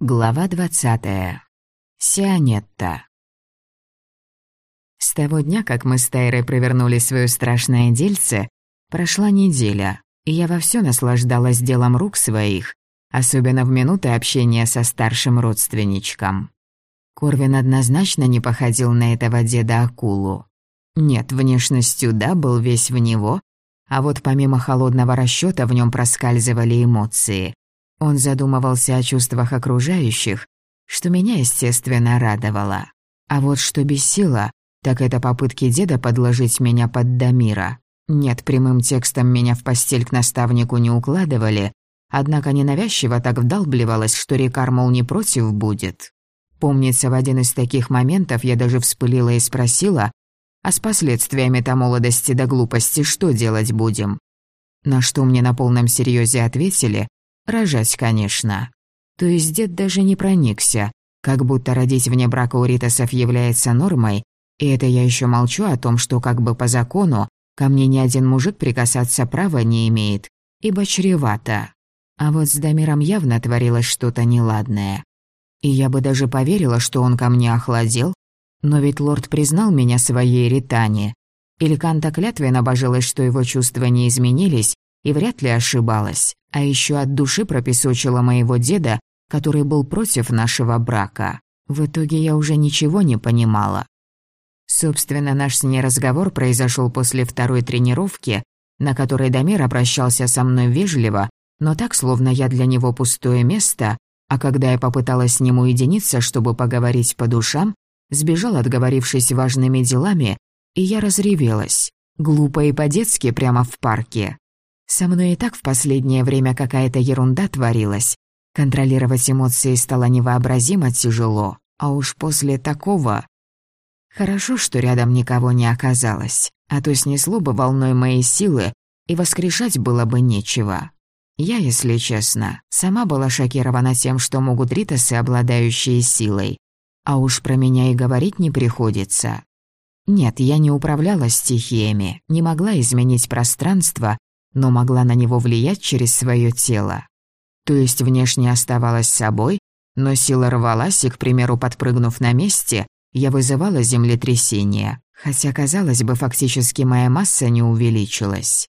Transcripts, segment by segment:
Глава двадцатая. Сионетта. С того дня, как мы с Тайрой провернули свое страшное дельце, прошла неделя, и я вовсю наслаждалась делом рук своих, особенно в минуты общения со старшим родственничком. Корвин однозначно не походил на этого деда-акулу. Нет, внешностью да, был весь в него, а вот помимо холодного расчёта в нём проскальзывали эмоции – он задумывался о чувствах окружающих, что меня, естественно, радовало. А вот что бесило, так это попытки деда подложить меня под Дамира. Нет, прямым текстом меня в постель к наставнику не укладывали, однако ненавязчиво так вдалбливалось, что Рикар, мол, не против будет. Помнится, в один из таких моментов я даже вспылила и спросила, а с последствиями-то молодости до глупости что делать будем? На что мне на полном серьезе ответили, Рожать, конечно. То есть дед даже не проникся, как будто родить вне брака у Ритасов является нормой, и это я еще молчу о том, что как бы по закону ко мне ни один мужик прикасаться права не имеет, ибо чревато. А вот с Дамиром явно творилось что-то неладное. И я бы даже поверила, что он ко мне охладел, но ведь лорд признал меня своей Ритане. Или Канта клятвенно божилась, что его чувства не изменились, и вряд ли ошибалась, а еще от души пропесочила моего деда, который был против нашего брака. В итоге я уже ничего не понимала. Собственно, наш с ней разговор произошел после второй тренировки, на которой Дамир обращался со мной вежливо, но так, словно я для него пустое место, а когда я попыталась с ним уединиться, чтобы поговорить по душам, сбежал, отговорившись важными делами, и я разревелась. Глупо и по-детски прямо в парке. Со мной и так в последнее время какая-то ерунда творилась. Контролировать эмоции стало невообразимо тяжело, а уж после такого... Хорошо, что рядом никого не оказалось, а то снесло бы волной моей силы, и воскрешать было бы нечего. Я, если честно, сама была шокирована тем, что могут ритосы, обладающие силой. А уж про меня и говорить не приходится. Нет, я не управляла стихиями, не могла изменить пространство, но могла на него влиять через свое тело. То есть внешне оставалась собой, но сила рвалась, и, к примеру, подпрыгнув на месте, я вызывала землетрясение, хотя, казалось бы, фактически моя масса не увеличилась.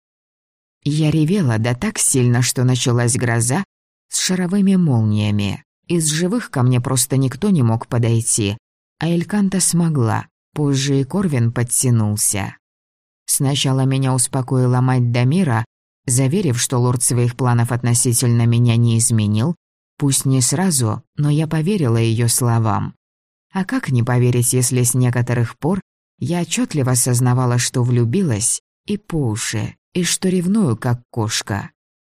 Я ревела да так сильно, что началась гроза с шаровыми молниями. Из живых ко мне просто никто не мог подойти, а Эльканта смогла, позже и Корвин подтянулся. Сначала меня успокоила мать Дамира, заверив, что лорд своих планов относительно меня не изменил, пусть не сразу, но я поверила ее словам. А как не поверить, если с некоторых пор я отчетливо осознавала, что влюбилась и по уши, и что ревную, как кошка.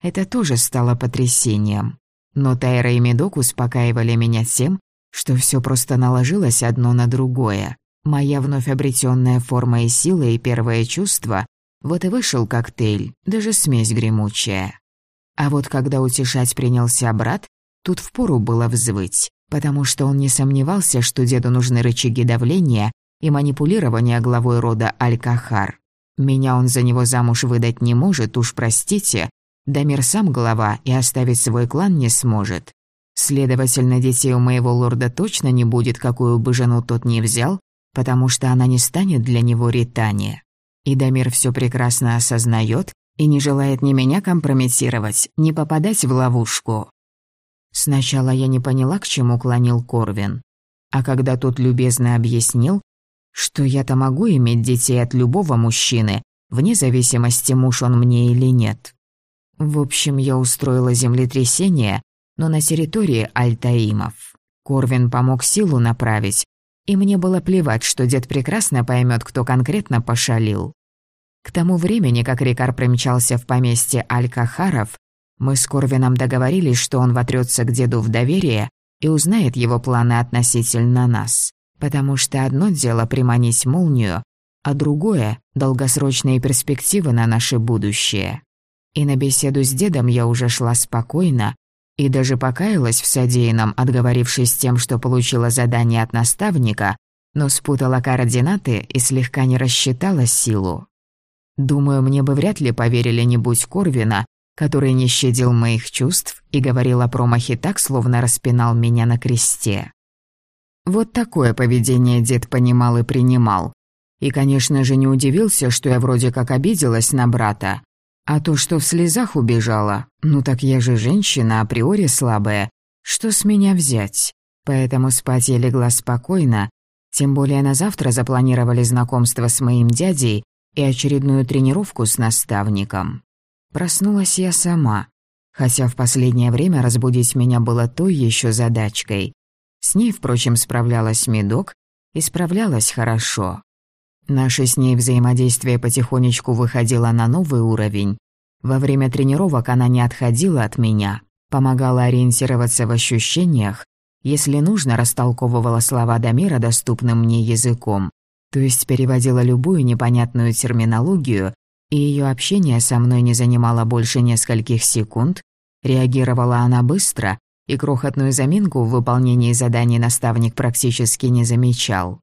Это тоже стало потрясением. Но Тайра и Медок успокаивали меня тем, что все просто наложилось одно на другое. Моя вновь обретенная форма и сила и первое чувство вот и вышел коктейль, даже смесь гремучая. А вот когда утешать принялся брат, тут впору было взвыть, потому что он не сомневался, что деду нужны рычаги давления и манипулирования главой рода Аль-Кахар. Меня он за него замуж выдать не может, уж простите, Дамир сам глава и оставить свой клан не сможет. Следовательно, детей у моего лорда точно не будет, какую бы жену тот ни взял, потому что она не станет для него Ритане. И Дамир все прекрасно осознает и не желает ни меня компрометировать, ни попадать в ловушку. Сначала я не поняла, к чему клонил Корвин. А когда тот любезно объяснил, что я-то могу иметь детей от любого мужчины, вне зависимости, муж он мне или нет. В общем, я устроила землетрясение, но на территории Альтаимов. Корвин помог силу направить, и мне было плевать, что дед прекрасно поймет, кто конкретно пошалил. К тому времени, как Рикар примчался в поместье Аль-Кахаров, мы с Корвином договорились, что он вотрется к деду в доверие и узнает его планы относительно нас. Потому что одно дело приманить молнию, а другое — долгосрочные перспективы на наше будущее. И на беседу с дедом я уже шла спокойно, и даже покаялась в содеянном, отговорившись тем, что получила задание от наставника, но спутала координаты и слегка не рассчитала силу. Думаю, мне бы вряд ли поверили не Корвина, который не щадил моих чувств и говорил о промахе так, словно распинал меня на кресте. Вот такое поведение дед понимал и принимал. И, конечно же, не удивился, что я вроде как обиделась на брата. А то, что в слезах убежала, ну так я же женщина априори слабая. Что с меня взять? Поэтому спать я легла спокойно, тем более на завтра запланировали знакомство с моим дядей и очередную тренировку с наставником. Проснулась я сама, хотя в последнее время разбудить меня было той еще задачкой. С ней, впрочем, справлялась Медок и справлялась хорошо. Наше с ней взаимодействие потихонечку выходило на новый уровень. Во время тренировок она не отходила от меня, помогала ориентироваться в ощущениях, если нужно, растолковывала слова Дамира доступным мне языком, то есть переводила любую непонятную терминологию, и ее общение со мной не занимало больше нескольких секунд, реагировала она быстро, и крохотную заминку в выполнении заданий наставник практически не замечал.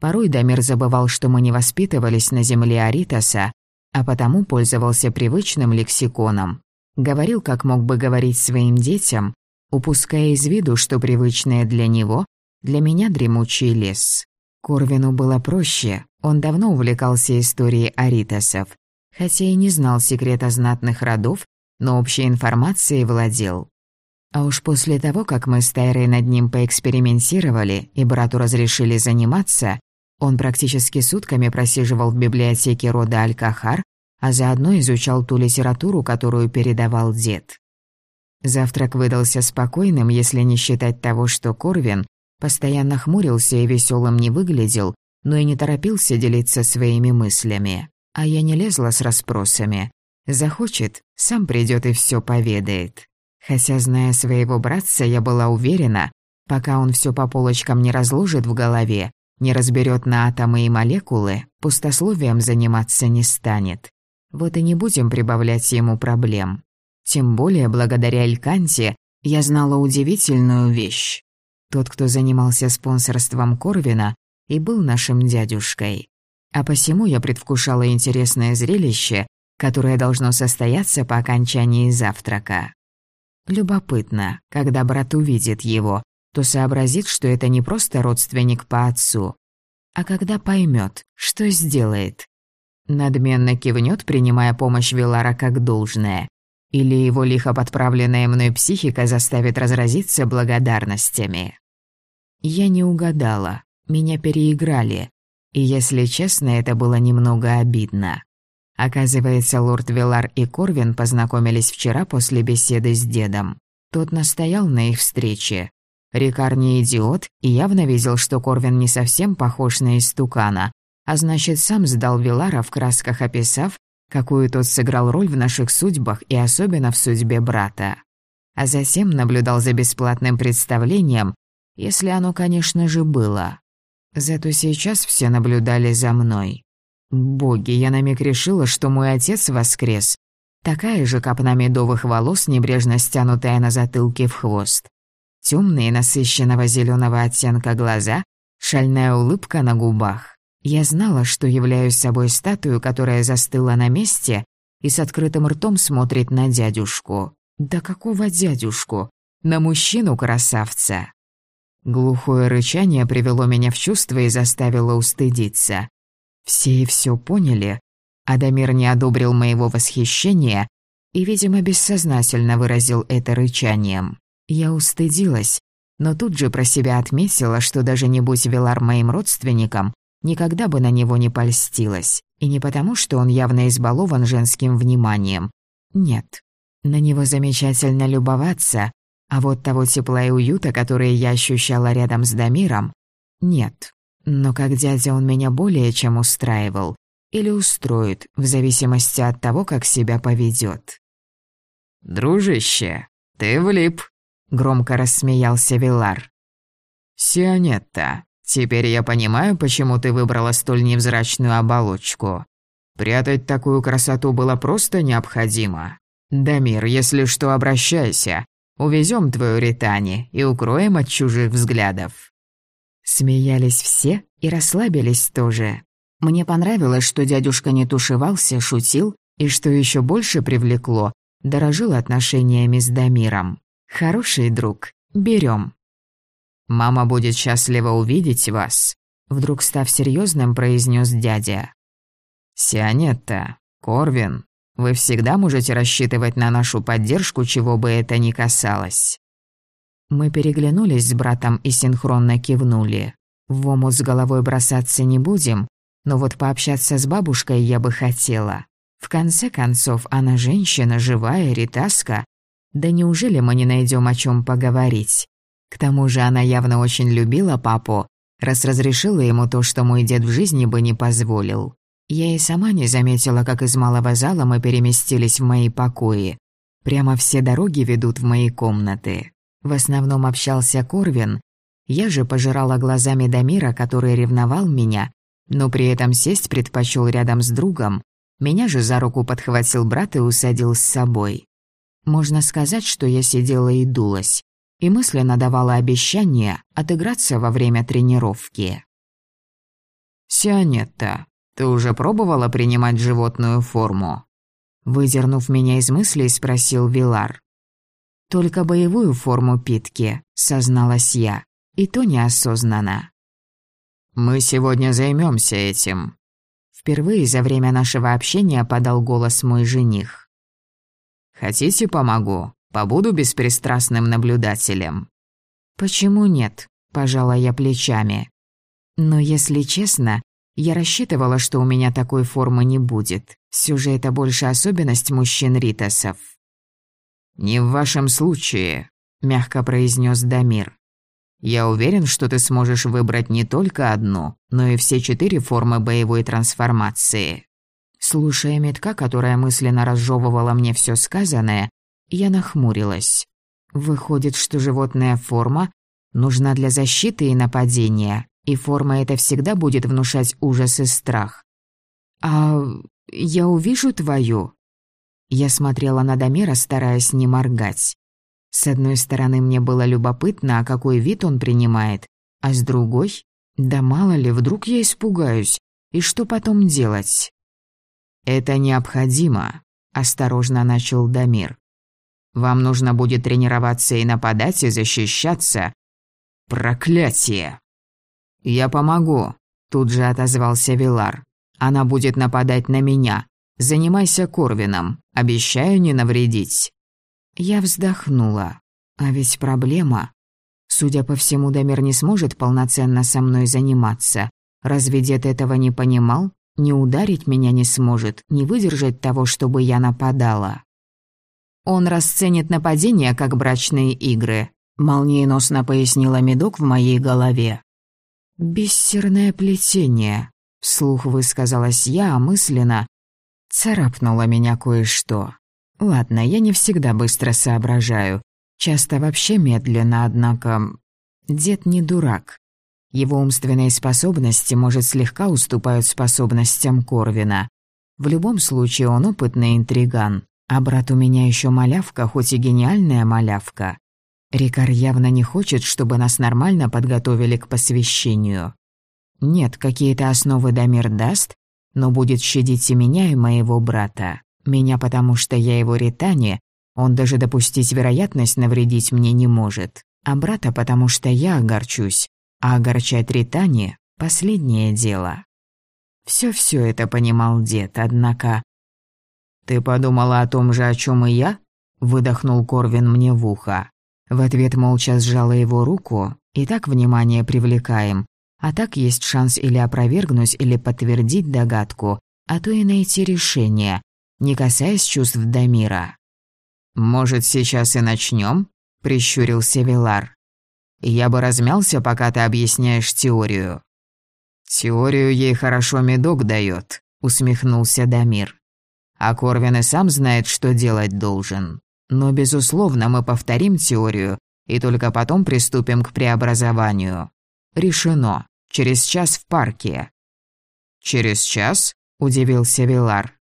Порой Дамир забывал, что мы не воспитывались на земле Аритаса, а потому пользовался привычным лексиконом. Говорил, как мог бы говорить своим детям, упуская из виду, что привычное для него, для меня дремучий лес. Корвину было проще, он давно увлекался историей Аритасов, хотя и не знал секрета знатных родов, но общей информацией владел. А уж после того, как мы с Тайрой над ним поэкспериментировали и брату разрешили заниматься, он практически сутками просиживал в библиотеке рода Аль-Кахар, а заодно изучал ту литературу, которую передавал дед. Завтрак выдался спокойным, если не считать того, что Корвин постоянно хмурился и веселым не выглядел, но и не торопился делиться своими мыслями. А я не лезла с расспросами. Захочет, сам придет и все поведает. Хотя, зная своего братца, я была уверена, пока он все по полочкам не разложит в голове, не разберет на атомы и молекулы, пустословием заниматься не станет. Вот и не будем прибавлять ему проблем. Тем более, благодаря Эльканте, я знала удивительную вещь. Тот, кто занимался спонсорством Корвина, и был нашим дядюшкой. А посему я предвкушала интересное зрелище, которое должно состояться по окончании завтрака. Любопытно, когда брат увидит его, то сообразит, что это не просто родственник по отцу. А когда поймет, что сделает? Надменно кивнет, принимая помощь Вилара как должное. Или его лихо подправленная мной психика заставит разразиться благодарностями. Я не угадала, меня переиграли. И, если честно, это было немного обидно. Оказывается, лорд Вилар и Корвин познакомились вчера после беседы с дедом. Тот настоял на их встрече. Рикар не идиот и явно видел, что Корвин не совсем похож на истукана, а значит, сам сдал Вилара в красках описав, какую тот сыграл роль в наших судьбах и особенно в судьбе брата. А затем наблюдал за бесплатным представлением, если оно, конечно же, было. Зато сейчас все наблюдали за мной. Боги, я на миг решила, что мой отец воскрес. Такая же копна медовых волос, небрежно стянутая на затылке в хвост. Темные насыщенного зеленого оттенка глаза, шальная улыбка на губах. Я знала, что являюсь собой статую, которая застыла на месте и с открытым ртом смотрит на дядюшку. Да какого дядюшку? На мужчину-красавца. Глухое рычание привело меня в чувство и заставило устыдиться. Все и все поняли. Адамир не одобрил моего восхищения и, видимо, бессознательно выразил это рычанием. Я устыдилась, но тут же про себя отметила, что даже не будь Велар моим родственником, никогда бы на него не польстилась. И не потому, что он явно избалован женским вниманием. Нет. На него замечательно любоваться, а вот того тепла и уюта, которые я ощущала рядом с Дамиром, нет. Но как дядя он меня более чем устраивал. Или устроит, в зависимости от того, как себя поведет. «Дружище, ты влип», — громко рассмеялся Вилар. «Сионетта, теперь я понимаю, почему ты выбрала столь невзрачную оболочку. Прятать такую красоту было просто необходимо. Дамир, если что, обращайся. Увезем твою Ритани и укроем от чужих взглядов». Смеялись все и расслабились тоже. Мне понравилось, что дядюшка не тушевался, шутил, и что еще больше привлекло, Дорожил отношениями с Дамиром. Хороший друг. Берем. «Мама будет счастлива увидеть вас», — вдруг став серьезным, произнес дядя. «Сионетта, Корвин, вы всегда можете рассчитывать на нашу поддержку, чего бы это ни касалось». Мы переглянулись с братом и синхронно кивнули. В омут с головой бросаться не будем, но вот пообщаться с бабушкой я бы хотела. В конце концов, она женщина, живая, ритаска. Да неужели мы не найдем о чем поговорить? К тому же она явно очень любила папу, раз разрешила ему то, что мой дед в жизни бы не позволил. Я и сама не заметила, как из малого зала мы переместились в мои покои. Прямо все дороги ведут в мои комнаты. В основном общался Корвин, я же пожирала глазами Дамира, который ревновал меня, но при этом сесть предпочел рядом с другом. Меня же за руку подхватил брат и усадил с собой. Можно сказать, что я сидела и дулась, и мысленно давала обещание отыграться во время тренировки. «Сионетта, ты уже пробовала принимать животную форму?» Выдернув меня из мыслей, спросил Вилар. «Только боевую форму питки», — созналась я и то неосознанно. «Мы сегодня займемся этим», — впервые за время нашего общения подал голос мой жених. «Хотите, помогу? Побуду беспристрастным наблюдателем». «Почему нет?» – пожала я плечами. «Но если честно, я рассчитывала, что у меня такой формы не будет. Все же это больше особенность мужчин Ритасов». «Не в вашем случае», – мягко произнес Дамир. Я уверен, что ты сможешь выбрать не только одну, но и все четыре формы боевой трансформации. Слушая метка, которая мысленно разжевывала мне все сказанное, я нахмурилась. Выходит, что животная форма нужна для защиты и нападения, и форма эта всегда будет внушать ужас и страх. «А я увижу твою?» Я смотрела на Дамира, стараясь не моргать. С одной стороны, мне было любопытно, а какой вид он принимает, а с другой, да мало ли, вдруг я испугаюсь, и что потом делать? «Это необходимо», — осторожно начал Дамир. «Вам нужно будет тренироваться и нападать, и защищаться. Проклятие!» «Я помогу», — тут же отозвался Вилар. «Она будет нападать на меня. Занимайся Корвином. Обещаю не навредить». Я вздохнула. А ведь проблема. Судя по всему, Дамир не сможет полноценно со мной заниматься. Разве дед этого не понимал? Не ударить меня не сможет, не выдержать того, чтобы я нападала. Он расценит нападение как брачные игры, молниеносно пояснила медок в моей голове. «Бисерное плетение», — вслух высказалась я, а мысленно царапнуло меня кое-что. Ладно, я не всегда быстро соображаю. Часто вообще медленно, однако... Дед не дурак. Его умственные способности, может, слегка уступают способностям Корвина. В любом случае он опытный интриган. А брат у меня еще малявка, хоть и гениальная малявка. Рикар явно не хочет, чтобы нас нормально подготовили к посвящению. Нет, какие-то основы Дамир даст, но будет щадить и меня, и моего брата. Меня, потому что я его ритане, он даже допустить вероятность навредить мне не может. А брата, потому что я огорчусь. А огорчать ритане – последнее дело. Все-все это понимал дед, однако... «Ты подумала о том же, о чем и я?» – выдохнул Корвин мне в ухо. В ответ молча сжала его руку, и так внимание привлекаем, а так есть шанс или опровергнуть, или подтвердить догадку, а то и найти решение, не касаясь чувств Дамира. «Может, сейчас и начнем? прищурился Вилар. «Я бы размялся, пока ты объясняешь теорию». «Теорию ей хорошо медок дает», — усмехнулся Дамир. «А Корвин и сам знает, что делать должен. Но, безусловно, мы повторим теорию и только потом приступим к преобразованию. Решено. Через час в парке». «Через час?» – удивился Вилар.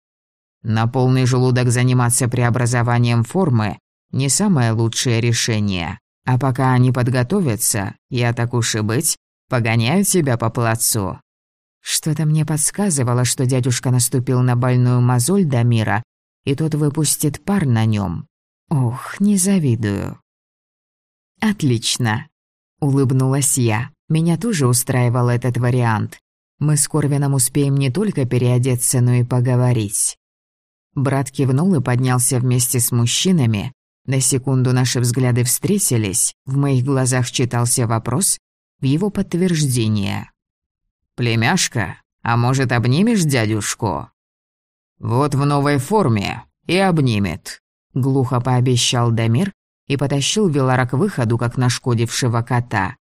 На полный желудок заниматься преобразованием формы – не самое лучшее решение. А пока они подготовятся, я так уж и быть, погоняю тебя по плацу. Что-то мне подсказывало, что дядюшка наступил на больную мозоль Дамира и тот выпустит пар на нем. Ох, не завидую. Отлично. Улыбнулась я. Меня тоже устраивал этот вариант. Мы с Корвином успеем не только переодеться, но и поговорить. Брат кивнул и поднялся вместе с мужчинами. На секунду наши взгляды встретились, в моих глазах читался вопрос, в его подтверждение. «Племяшка, а может, обнимешь дядюшку?» «Вот в новой форме и обнимет», — глухо пообещал Дамир и потащил Вилара к выходу, как нашкодившего кота.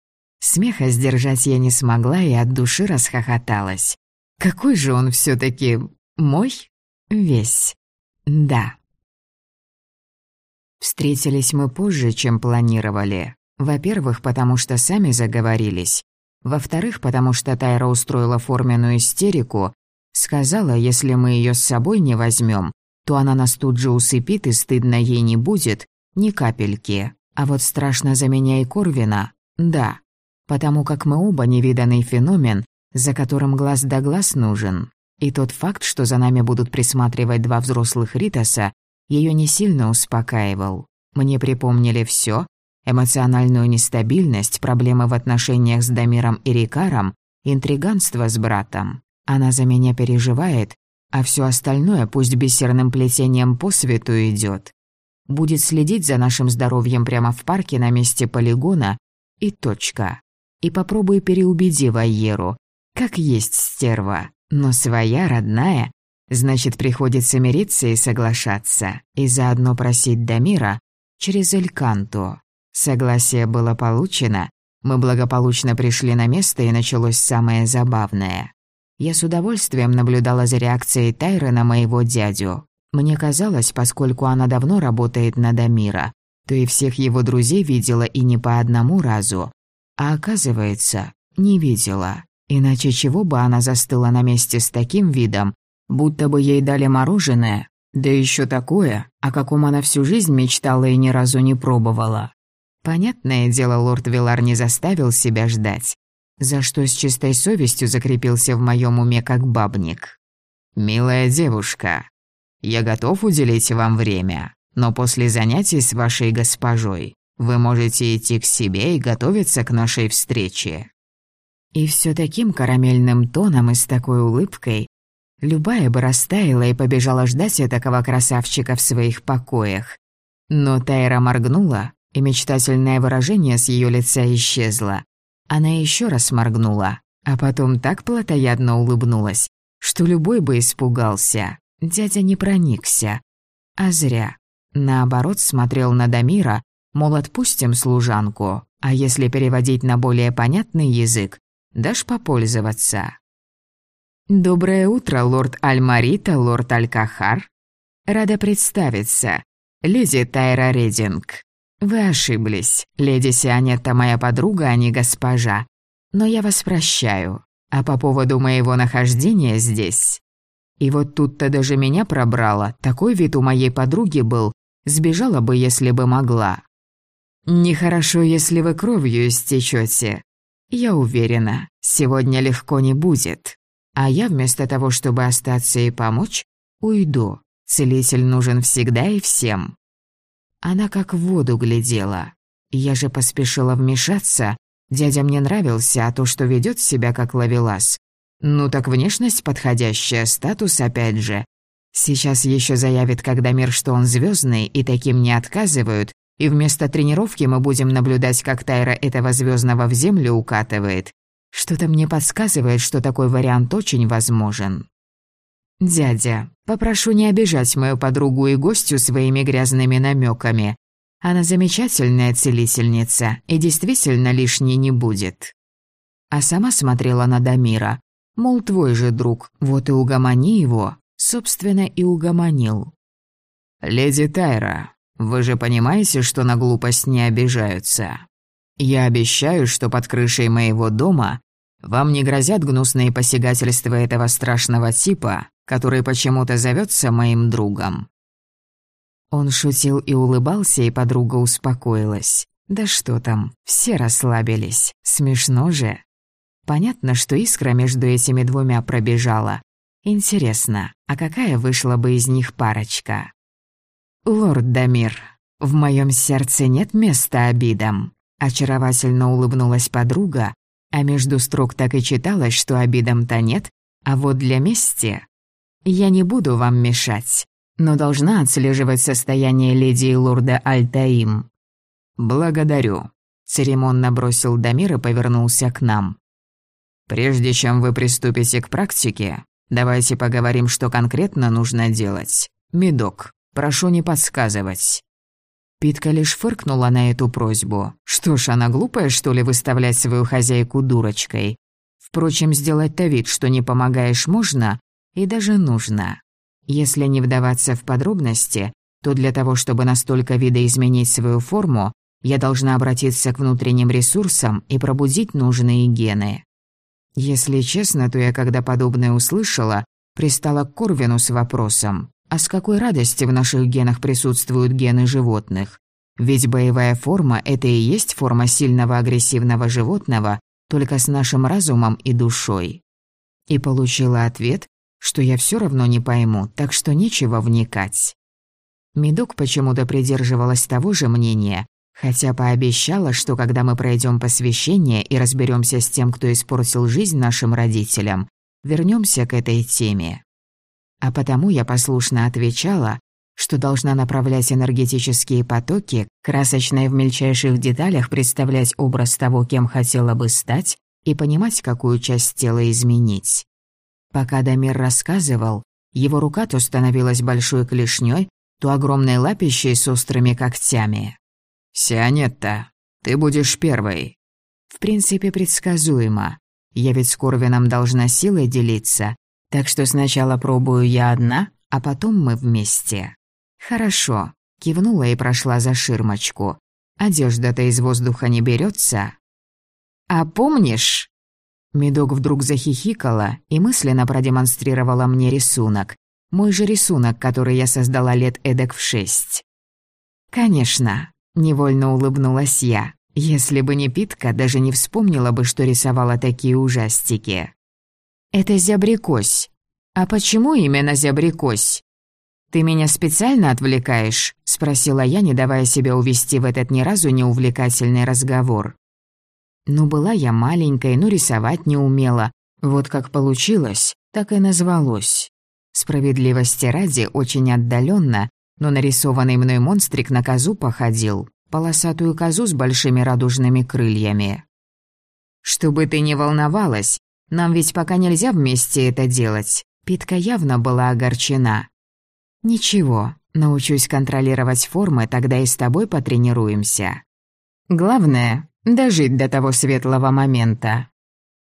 Смеха сдержать я не смогла и от души расхохоталась. Какой же он все таки мой? Весь. Да. Встретились мы позже, чем планировали. Во-первых, потому что сами заговорились. Во-вторых, потому что Тайра устроила форменную истерику, сказала, если мы ее с собой не возьмем, то она нас тут же усыпит и стыдно ей не будет, ни капельки. А вот страшно за меня и Корвина, да, потому как мы оба невиданный феномен, за которым глаз да глаз нужен. И тот факт, что за нами будут присматривать два взрослых Ритаса, ее не сильно успокаивал. Мне припомнили все: эмоциональную нестабильность, проблемы в отношениях с Дамиром и Рикаром, интриганство с братом. Она за меня переживает, а все остальное пусть бисерным плетением по свету идет. Будет следить за нашим здоровьем прямо в парке на месте полигона и точка. И попробуй переубеди Вайеру, как есть стерва. Но своя, родная, значит, приходится мириться и соглашаться, и заодно просить Дамира через Эльканту. Согласие было получено, мы благополучно пришли на место, и началось самое забавное. Я с удовольствием наблюдала за реакцией Тайры на моего дядю. Мне казалось, поскольку она давно работает на Дамира, то и всех его друзей видела и не по одному разу. А оказывается, не видела. Иначе чего бы она застыла на месте с таким видом, будто бы ей дали мороженое, да еще такое, о каком она всю жизнь мечтала и ни разу не пробовала. Понятное дело, лорд Вилар не заставил себя ждать, за что с чистой совестью закрепился в моем уме как бабник. «Милая девушка, я готов уделить вам время, но после занятий с вашей госпожой вы можете идти к себе и готовиться к нашей встрече. И все таким карамельным тоном и с такой улыбкой любая бы растаяла и побежала ждать такого красавчика в своих покоях. Но Тайра моргнула, и мечтательное выражение с ее лица исчезло. Она еще раз моргнула, а потом так плотоядно улыбнулась, что любой бы испугался. Дядя не проникся. А зря. Наоборот, смотрел на Дамира, мол, отпустим служанку, а если переводить на более понятный язык, Дашь попользоваться?» «Доброе утро, лорд Альмарита, лорд Алькахар. Рада представиться. Леди Тайра Рединг. Вы ошиблись. Леди Сианетта моя подруга, а не госпожа. Но я вас прощаю. А по поводу моего нахождения здесь... И вот тут-то даже меня пробрало. Такой вид у моей подруги был. Сбежала бы, если бы могла. Нехорошо, если вы кровью истечете. Я уверена, сегодня легко не будет. А я вместо того, чтобы остаться и помочь, уйду. Целитель нужен всегда и всем. Она как в воду глядела. Я же поспешила вмешаться. Дядя мне нравился, а то, что ведет себя как ловелас. Ну так внешность подходящая, статус опять же. Сейчас еще заявит, когда мир, что он звездный, и таким не отказывают, и вместо тренировки мы будем наблюдать, как Тайра этого звездного в землю укатывает. Что-то мне подсказывает, что такой вариант очень возможен. «Дядя, попрошу не обижать мою подругу и гостю своими грязными намеками. Она замечательная целительница и действительно лишней не будет». А сама смотрела на Дамира. Мол, твой же друг, вот и угомони его. Собственно, и угомонил. «Леди Тайра, вы же понимаете, что на глупость не обижаются? Я обещаю, что под крышей моего дома вам не грозят гнусные посягательства этого страшного типа, который почему-то зовется моим другом». Он шутил и улыбался, и подруга успокоилась. Да что там, все расслабились. Смешно же. Понятно, что искра между этими двумя пробежала. Интересно, а какая вышла бы из них парочка? «Лорд Дамир, в моем сердце нет места обидам», — очаровательно улыбнулась подруга, а между строк так и читалось, что обидам-то нет, а вот для мести... Я не буду вам мешать, но должна отслеживать состояние леди и лорда Альтаим. «Благодарю», — церемонно бросил Дамир и повернулся к нам. «Прежде чем вы приступите к практике, давайте поговорим, что конкретно нужно делать. Медок, прошу не подсказывать». Питка лишь фыркнула на эту просьбу. Что ж, она глупая, что ли, выставлять свою хозяйку дурочкой? Впрочем, сделать-то вид, что не помогаешь, можно и даже нужно. Если не вдаваться в подробности, то для того, чтобы настолько видоизменить свою форму, я должна обратиться к внутренним ресурсам и пробудить нужные гены. Если честно, то я, когда подобное услышала, пристала к Корвину с вопросом, а с какой радости в наших генах присутствуют гены животных? Ведь боевая форма – это и есть форма сильного агрессивного животного, только с нашим разумом и душой. И получила ответ, что я все равно не пойму, так что нечего вникать. Медок почему-то придерживалась того же мнения, хотя пообещала, что когда мы пройдем посвящение и разберемся с тем, кто испортил жизнь нашим родителям, вернемся к этой теме. А потому я послушно отвечала, что должна направлять энергетические потоки, красочно и в мельчайших деталях представлять образ того, кем хотела бы стать, и понимать, какую часть тела изменить. Пока Дамир рассказывал, его рука то становилась большой клешней, то огромной лапищей с острыми когтями. «Сионетта, ты будешь первой». В принципе, предсказуемо. Я ведь с Корвином должна силой делиться, так что сначала пробую я одна, а потом мы вместе. Хорошо. Кивнула и прошла за ширмочку. Одежда-то из воздуха не берется. А помнишь? Медок вдруг захихикала и мысленно продемонстрировала мне рисунок. Мой же рисунок, который я создала лет эдак в шесть. Конечно, невольно улыбнулась я. Если бы не Питка, даже не вспомнила бы, что рисовала такие ужастики. «Это зябрикось. А почему именно зябрикось?» «Ты меня специально отвлекаешь?» — спросила я, не давая себя увести в этот ни разу не увлекательный разговор. Ну, была я маленькой, но рисовать не умела. Вот как получилось, так и назвалось. Справедливости ради, очень отдаленно, но нарисованный мной монстрик на козу походил. Полосатую козу с большими радужными крыльями. «Чтобы ты не волновалась, нам ведь пока нельзя вместе это делать. Питка явно была огорчена. Ничего, научусь контролировать формы, тогда и с тобой потренируемся. Главное — дожить до того светлого момента.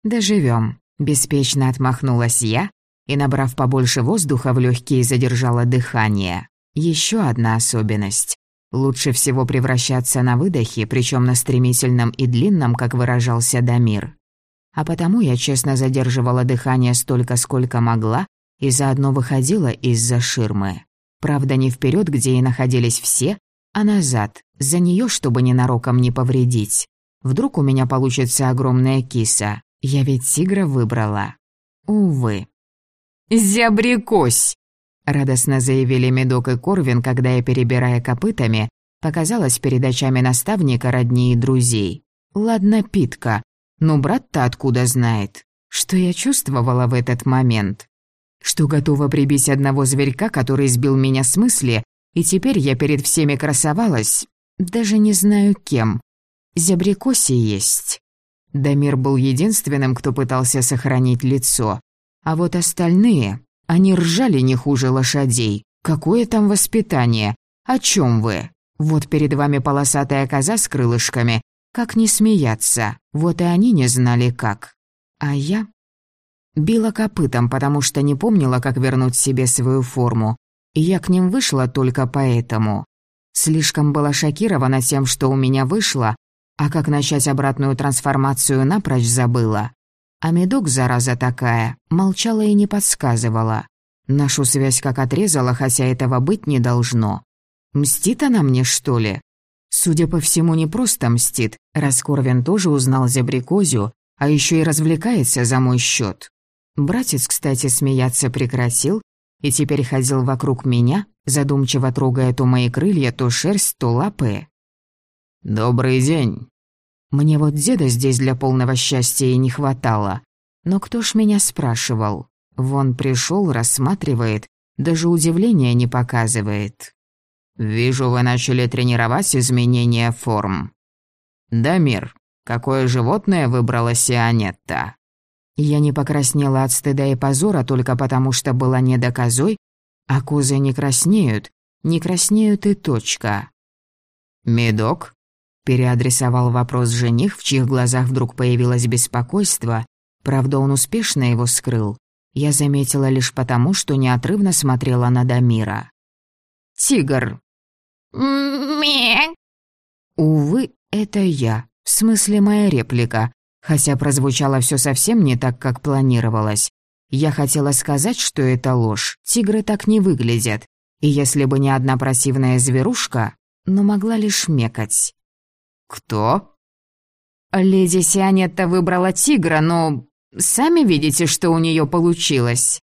Доживем. Беспечно отмахнулась я и, набрав побольше воздуха в легкие, задержала дыхание. Еще одна особенность. Лучше всего превращаться на выдохе, причем на стремительном и длинном, как выражался Дамир а потому я честно задерживала дыхание столько, сколько могла, и заодно выходила из-за ширмы. Правда, не вперед, где и находились все, а назад, за нее, чтобы ненароком не повредить. Вдруг у меня получится огромная киса. Я ведь тигра выбрала. Увы. «Зябрикось!» — радостно заявили Медок и Корвин, когда я, перебирая копытами, показалась перед очами наставника, родни и друзей. «Ладно, Питка, но брат-то откуда знает? Что я чувствовала в этот момент? Что готова прибить одного зверька, который сбил меня с мысли, и теперь я перед всеми красовалась, даже не знаю кем. Зябрикоси есть. Дамир был единственным, кто пытался сохранить лицо. А вот остальные, они ржали не хуже лошадей. Какое там воспитание? О чем вы? Вот перед вами полосатая коза с крылышками, как не смеяться? Вот и они не знали как. А я... Била копытом, потому что не помнила, как вернуть себе свою форму. И я к ним вышла только поэтому. Слишком была шокирована тем, что у меня вышло, а как начать обратную трансформацию напрочь забыла. А медок, зараза такая, молчала и не подсказывала. Нашу связь как отрезала, хотя этого быть не должно. Мстит она мне, что ли? Судя по всему, не просто мстит, раз Корвин тоже узнал зебрикозю, а еще и развлекается за мой счет. Братец, кстати, смеяться прекратил и теперь ходил вокруг меня, задумчиво трогая то мои крылья, то шерсть, то лапы. «Добрый день». Мне вот деда здесь для полного счастья и не хватало. Но кто ж меня спрашивал? Вон пришел, рассматривает, даже удивления не показывает. «Вижу, вы начали тренировать изменения форм». «Дамир, какое животное выбрала Сионетта?» Я не покраснела от стыда и позора только потому, что была недокозой, а козы не краснеют, не краснеют и точка. «Медок?» – переадресовал вопрос жених, в чьих глазах вдруг появилось беспокойство. Правда, он успешно его скрыл. Я заметила лишь потому, что неотрывно смотрела на Дамира. «Тигр!» Ме. Увы, это я. В смысле, моя реплика. Хотя прозвучало все совсем не так, как планировалось. Я хотела сказать, что это ложь. Тигры так не выглядят. И если бы не одна противная зверушка, но могла лишь мекать. «Кто?» «Леди Сионетта выбрала тигра, но сами видите, что у нее получилось».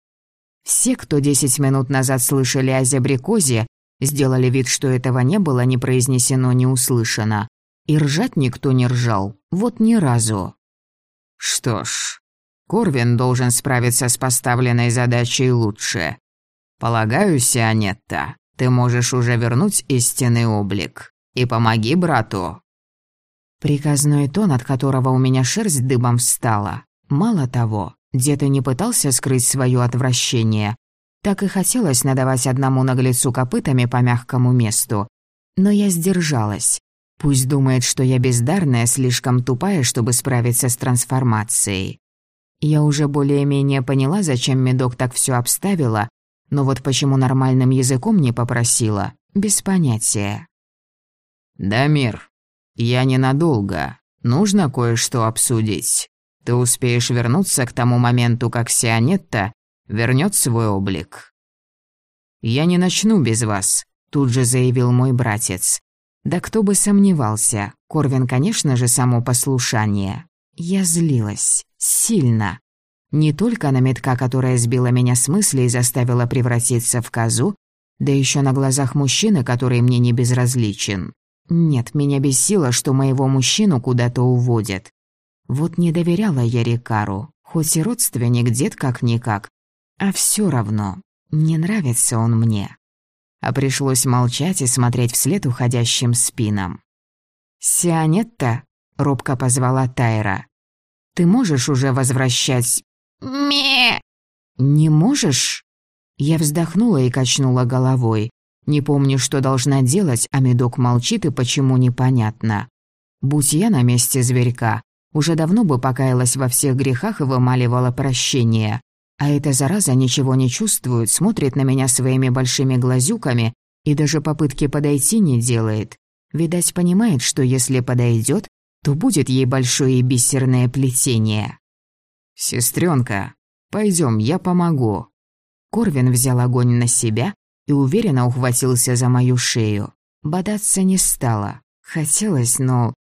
Все, кто десять минут назад слышали о зебрикозе, Сделали вид, что этого не было, не произнесено, не услышано. И ржать никто не ржал. Вот ни разу. Что ж, Корвин должен справиться с поставленной задачей лучше. Полагаю, Сионетта, ты можешь уже вернуть истинный облик. И помоги брату. Приказной тон, от которого у меня шерсть дыбом встала. Мало того, дед и не пытался скрыть свое отвращение, так и хотелось надавать одному наглецу копытами по мягкому месту. Но я сдержалась. Пусть думает, что я бездарная, слишком тупая, чтобы справиться с трансформацией. Я уже более-менее поняла, зачем медок так все обставила, но вот почему нормальным языком не попросила, без понятия. «Дамир, я ненадолго. Нужно кое-что обсудить. Ты успеешь вернуться к тому моменту, как Сионетта вернет свой облик. «Я не начну без вас», — тут же заявил мой братец. Да кто бы сомневался, Корвин, конечно же, само послушание. Я злилась. Сильно. Не только на метка, которая сбила меня с мысли и заставила превратиться в козу, да еще на глазах мужчины, который мне не безразличен. Нет, меня бесило, что моего мужчину куда-то уводят. Вот не доверяла я Рикару, хоть и родственник, дед как-никак, а все равно, не нравится он мне. А пришлось молчать и смотреть вслед уходящим спинам. «Сионетта?» — робко позвала Тайра. «Ты можешь уже возвращать...» Ме. «Не можешь?» Я вздохнула и качнула головой. Не помню, что должна делать, а медок молчит и почему непонятно. Будь я на месте зверька, уже давно бы покаялась во всех грехах и вымаливала прощение. А эта зараза ничего не чувствует, смотрит на меня своими большими глазюками и даже попытки подойти не делает. Видать, понимает, что если подойдет, то будет ей большое бисерное плетение. «Сестренка, пойдем, я помогу». Корвин взял огонь на себя и уверенно ухватился за мою шею. Бодаться не стало. Хотелось, но...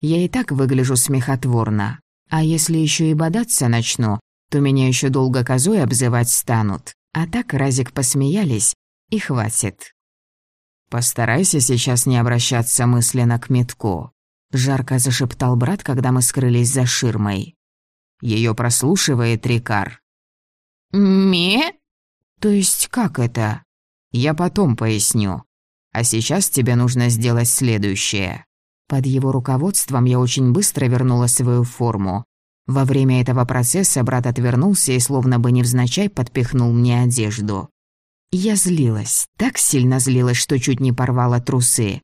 Я и так выгляжу смехотворно. А если еще и бодаться начну, то меня еще долго козой обзывать станут. А так разик посмеялись, и хватит. «Постарайся сейчас не обращаться мысленно к метку», — жарко зашептал брат, когда мы скрылись за ширмой. Ее прослушивает Рикар. Ме? То есть как это? Я потом поясню. А сейчас тебе нужно сделать следующее. Под его руководством я очень быстро вернула свою форму. Во время этого процесса брат отвернулся и словно бы невзначай подпихнул мне одежду. Я злилась, так сильно злилась, что чуть не порвала трусы.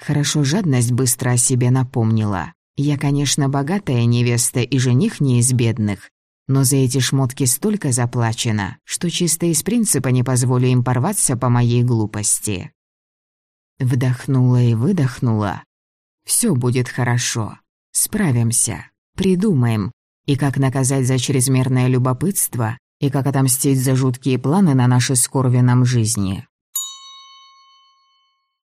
Хорошо жадность быстро о себе напомнила. Я, конечно, богатая невеста и жених не из бедных, но за эти шмотки столько заплачено, что чисто из принципа не позволю им порваться по моей глупости. Вдохнула и выдохнула. Все будет хорошо. Справимся. Придумаем, и как наказать за чрезмерное любопытство, и как отомстить за жуткие планы на наши с Корвином жизни.